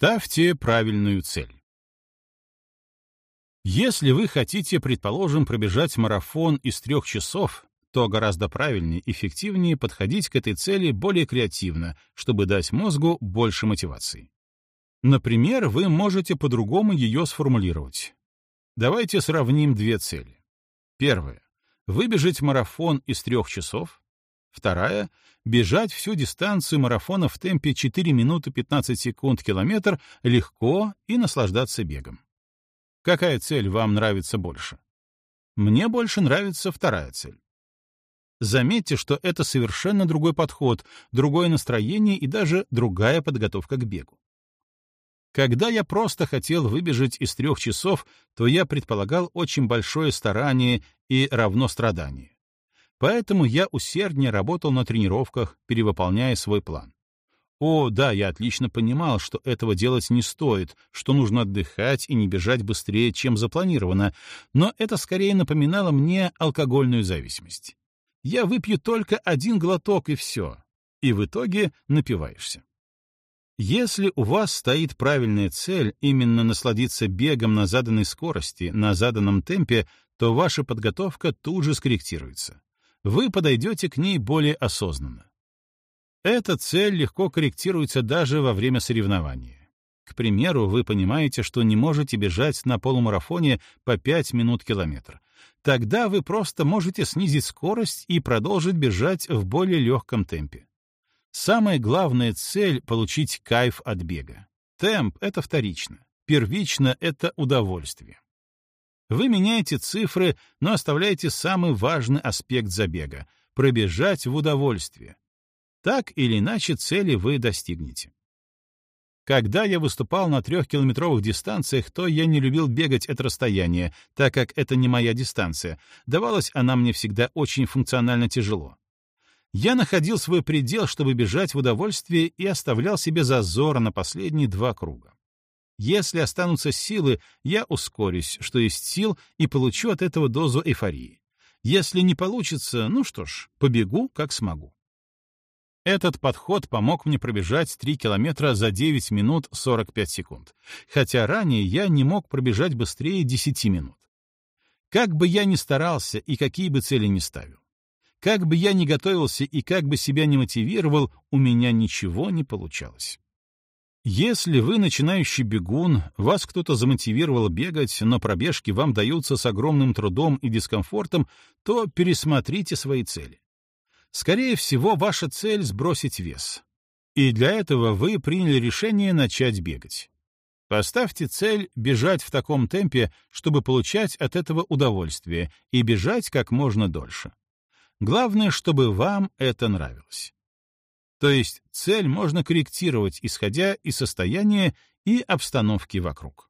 Ставьте правильную цель. Если вы хотите, предположим, пробежать марафон из трех часов, то гораздо правильнее, эффективнее подходить к этой цели более креативно, чтобы дать мозгу больше мотивации. Например, вы можете по-другому ее сформулировать. Давайте сравним две цели. Первая — выбежать марафон из трех часов. Вторая — бежать всю дистанцию марафона в темпе 4 минуты 15 секунд километр легко и наслаждаться бегом. Какая цель вам нравится больше? Мне больше нравится вторая цель. Заметьте, что это совершенно другой подход, другое настроение и даже другая подготовка к бегу. Когда я просто хотел выбежать из трех часов, то я предполагал очень большое старание и равно страдание. Поэтому я усерднее работал на тренировках, перевыполняя свой план. О, да, я отлично понимал, что этого делать не стоит, что нужно отдыхать и не бежать быстрее, чем запланировано, но это скорее напоминало мне алкогольную зависимость. Я выпью только один глоток и все, и в итоге напиваешься. Если у вас стоит правильная цель именно насладиться бегом на заданной скорости, на заданном темпе, то ваша подготовка тут же скорректируется. Вы подойдете к ней более осознанно. Эта цель легко корректируется даже во время соревнования. К примеру, вы понимаете, что не можете бежать на полумарафоне по 5 минут километр. Тогда вы просто можете снизить скорость и продолжить бежать в более легком темпе. Самая главная цель — получить кайф от бега. Темп — это вторично. Первично — это удовольствие. Вы меняете цифры, но оставляете самый важный аспект забега — пробежать в удовольствие. Так или иначе цели вы достигнете. Когда я выступал на трехкилометровых дистанциях, то я не любил бегать это расстояние, так как это не моя дистанция. Давалась она мне всегда очень функционально тяжело. Я находил свой предел, чтобы бежать в удовольствие, и оставлял себе зазор на последние два круга. Если останутся силы, я ускорюсь, что есть сил, и получу от этого дозу эйфории. Если не получится, ну что ж, побегу, как смогу. Этот подход помог мне пробежать 3 километра за 9 минут 45 секунд, хотя ранее я не мог пробежать быстрее 10 минут. Как бы я ни старался и какие бы цели ни ставил, как бы я ни готовился и как бы себя не мотивировал, у меня ничего не получалось. Если вы начинающий бегун, вас кто-то замотивировал бегать, но пробежки вам даются с огромным трудом и дискомфортом, то пересмотрите свои цели. Скорее всего, ваша цель — сбросить вес. И для этого вы приняли решение начать бегать. Поставьте цель бежать в таком темпе, чтобы получать от этого удовольствие, и бежать как можно дольше. Главное, чтобы вам это нравилось. То есть цель можно корректировать, исходя из состояния и обстановки вокруг.